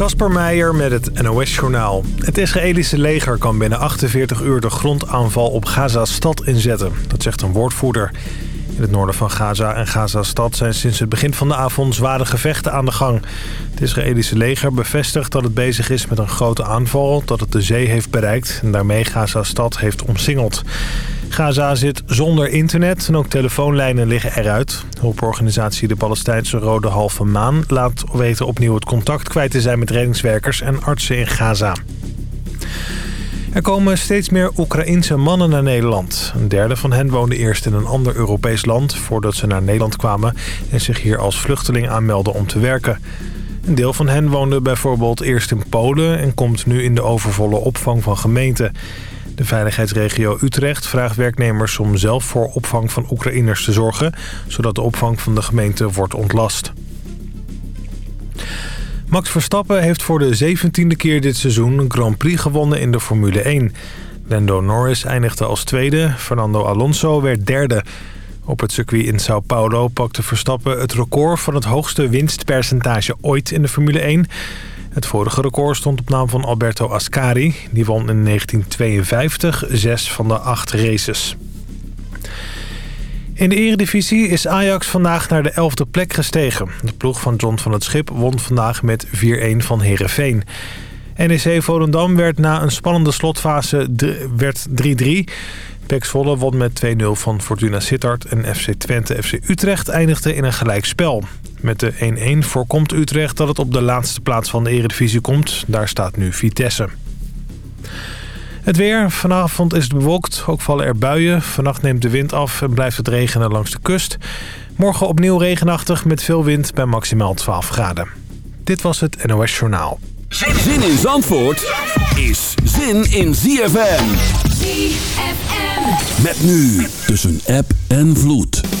Kasper Meijer met het NOS-journaal. Het Israëlische leger kan binnen 48 uur de grondaanval op Gaza-stad inzetten. Dat zegt een woordvoerder. In het noorden van Gaza en Gaza-stad zijn sinds het begin van de avond zware gevechten aan de gang. Het Israëlische leger bevestigt dat het bezig is met een grote aanval... dat het de zee heeft bereikt en daarmee Gaza-stad heeft omsingeld. Gaza zit zonder internet en ook telefoonlijnen liggen eruit. Hulporganisatie de Palestijnse Rode Halve Maan laat weten opnieuw het contact kwijt te zijn met reddingswerkers en artsen in Gaza. Er komen steeds meer Oekraïense mannen naar Nederland. Een derde van hen woonde eerst in een ander Europees land... voordat ze naar Nederland kwamen en zich hier als vluchteling aanmelden om te werken. Een deel van hen woonde bijvoorbeeld eerst in Polen... en komt nu in de overvolle opvang van gemeenten. De veiligheidsregio Utrecht vraagt werknemers om zelf voor opvang van Oekraïners te zorgen... zodat de opvang van de gemeente wordt ontlast. Max Verstappen heeft voor de zeventiende keer dit seizoen een Grand Prix gewonnen in de Formule 1. Lando Norris eindigde als tweede, Fernando Alonso werd derde. Op het circuit in Sao Paulo pakte Verstappen het record van het hoogste winstpercentage ooit in de Formule 1... Het vorige record stond op naam van Alberto Ascari. Die won in 1952 zes van de acht races. In de eredivisie is Ajax vandaag naar de elfde plek gestegen. De ploeg van John van het Schip won vandaag met 4-1 van Heerenveen. NEC Volendam werd na een spannende slotfase 3-3. Pek Zwolle won met 2-0 van Fortuna Sittard en FC Twente FC Utrecht eindigde in een gelijkspel. Met de 1-1 voorkomt Utrecht dat het op de laatste plaats van de eredivisie komt. Daar staat nu Vitesse. Het weer. Vanavond is het bewolkt. Ook vallen er buien. Vannacht neemt de wind af en blijft het regenen langs de kust. Morgen opnieuw regenachtig met veel wind bij maximaal 12 graden. Dit was het NOS Journaal. Zin in Zandvoort is zin in ZFM. ZFM. Met nu tussen app en vloed.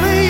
love you.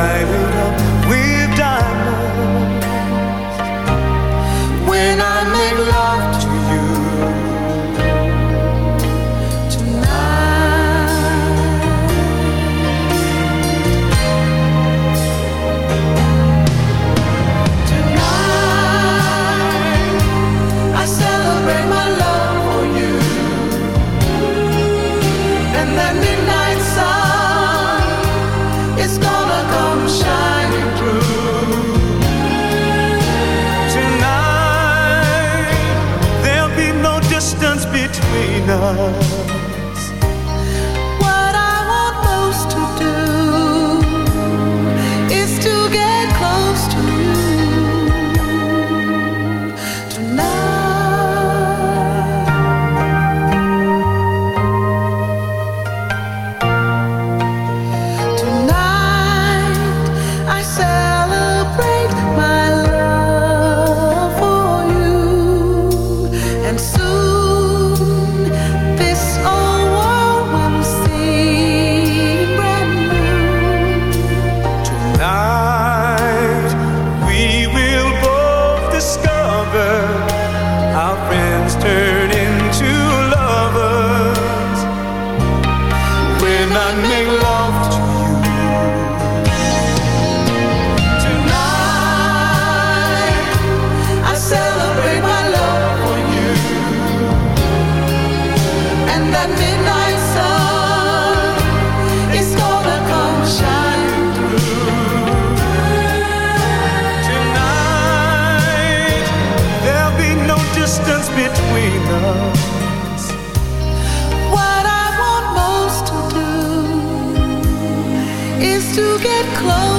driving between us. What I want most to do is to get close.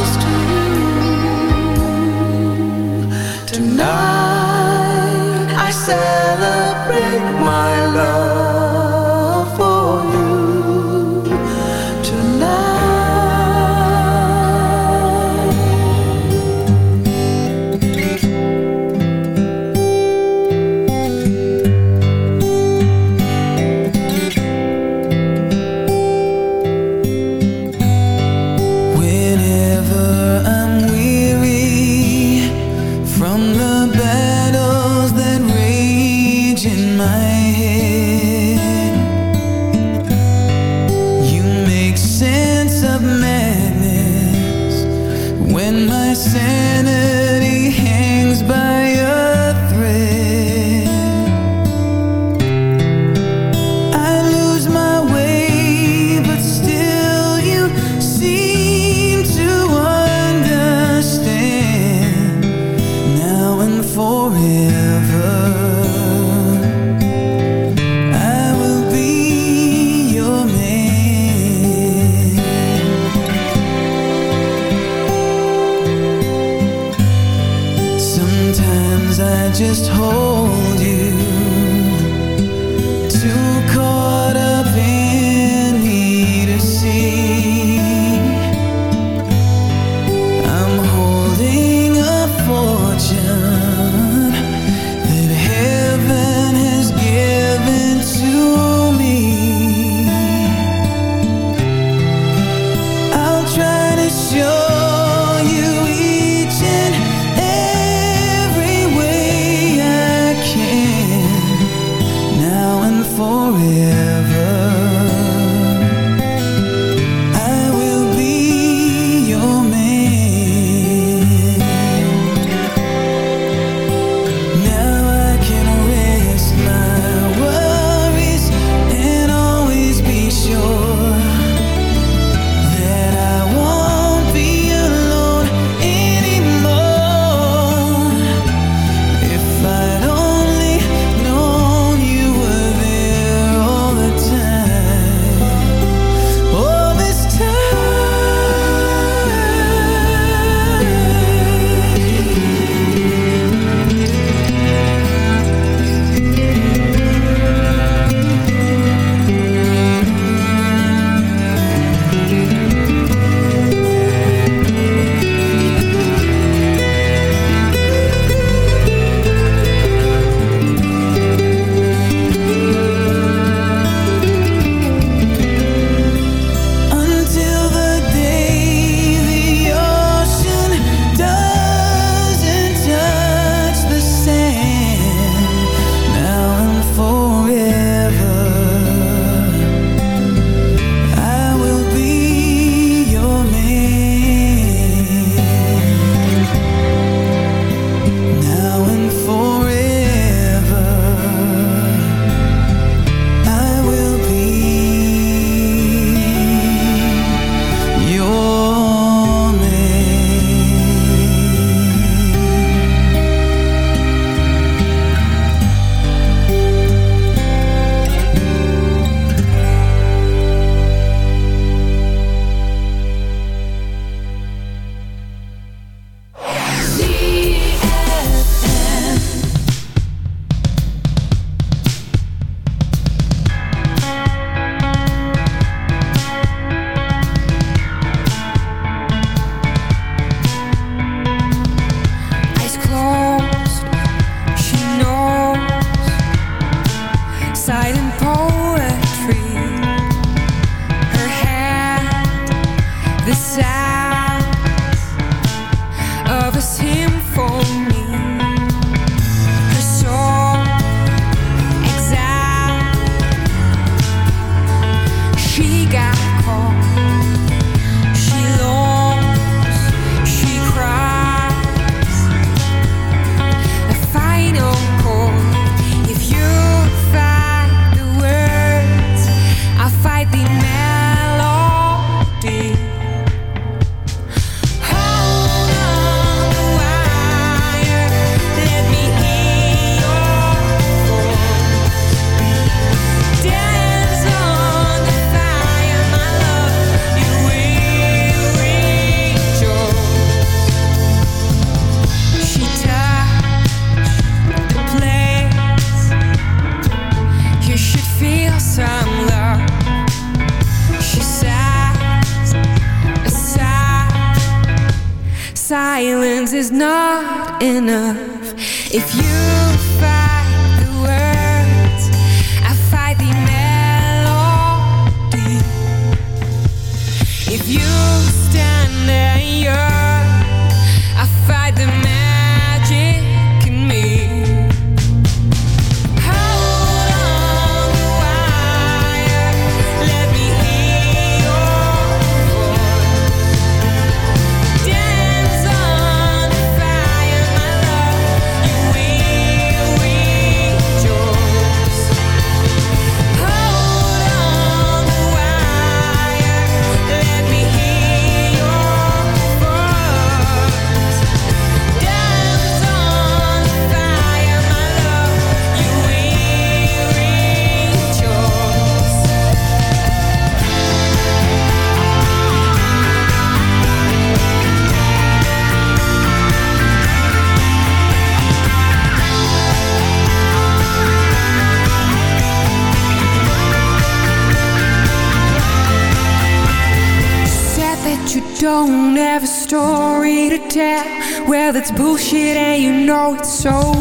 It's bullshit and you know it's so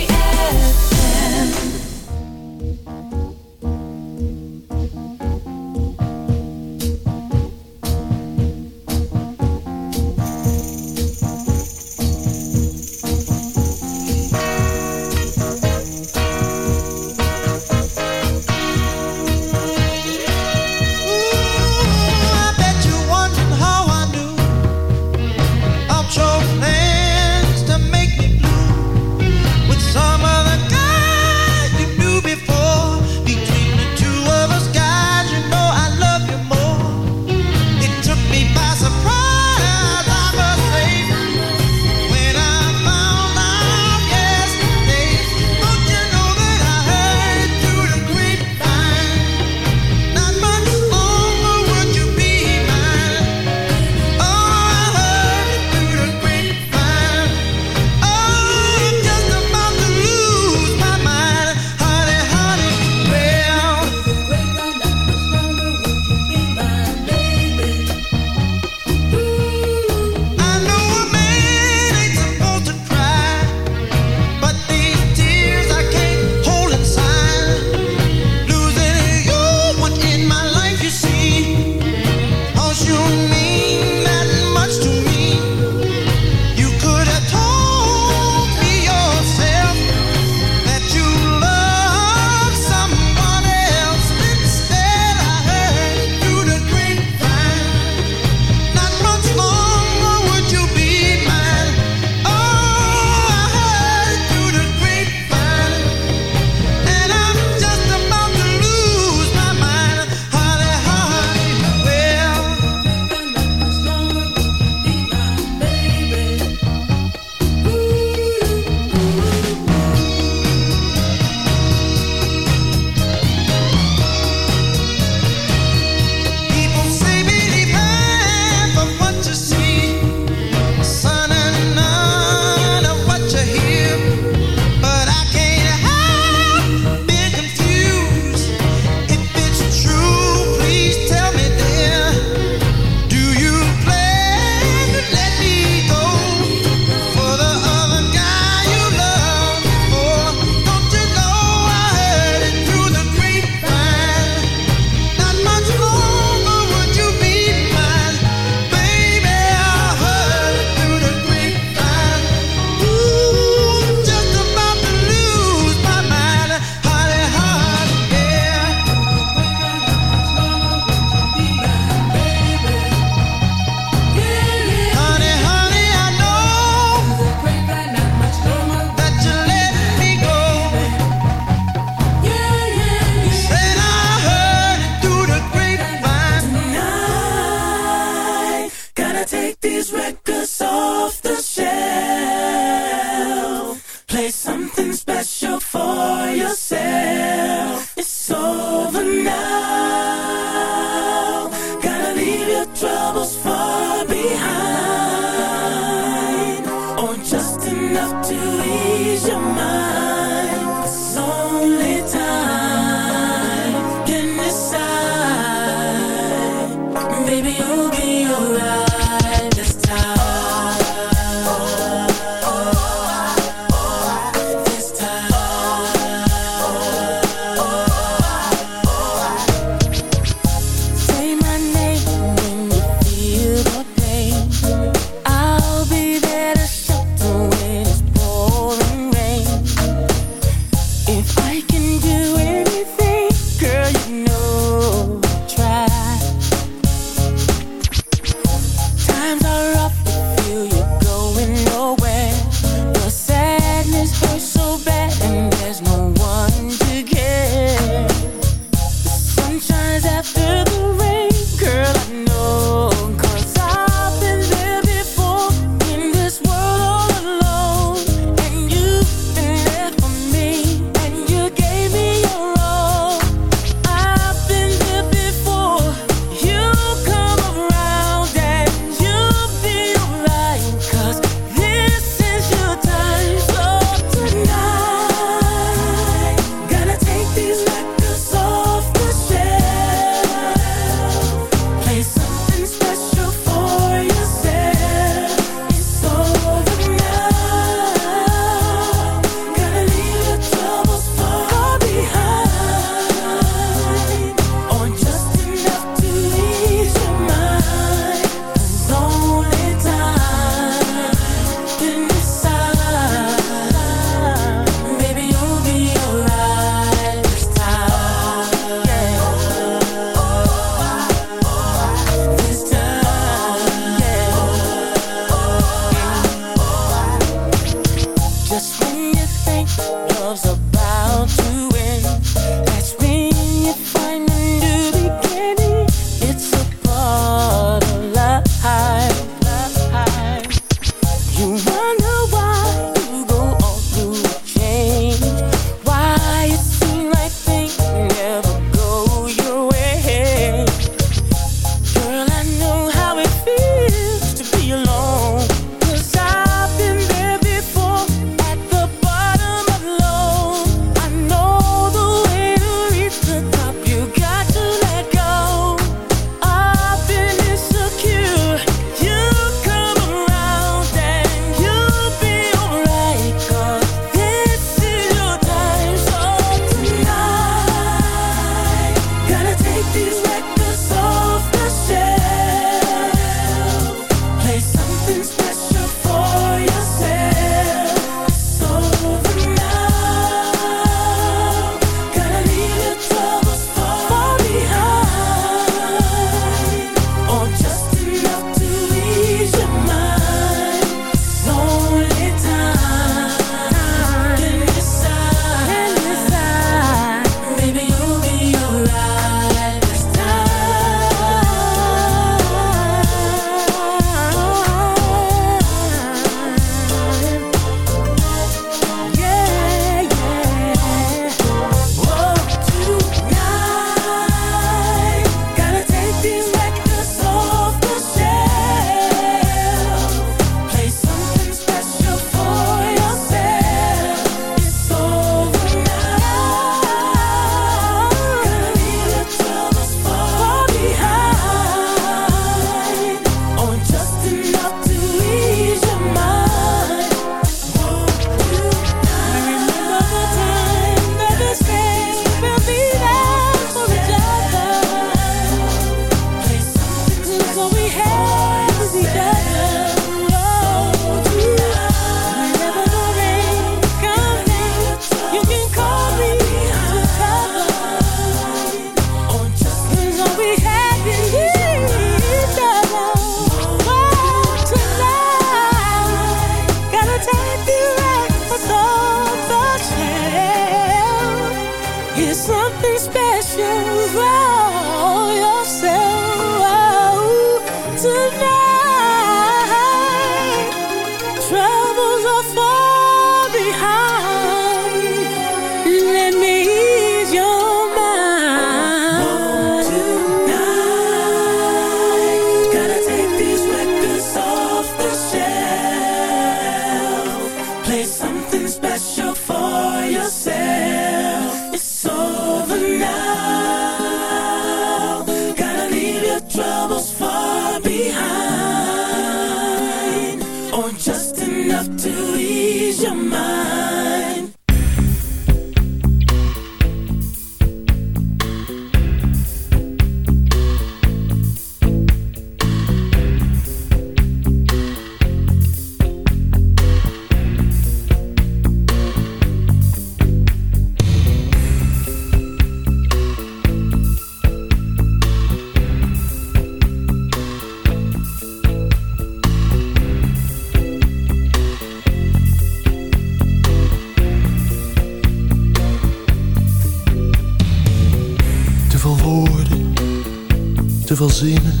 veel zinnen,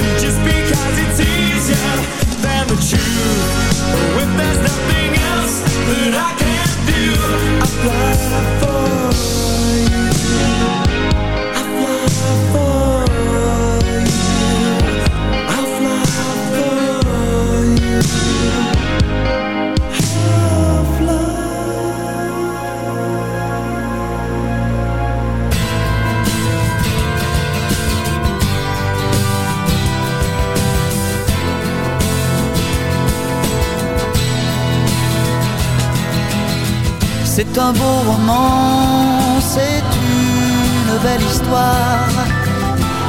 can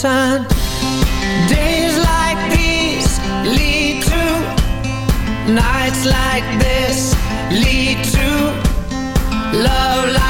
Turn Days like these lead to Nights like this lead to Love like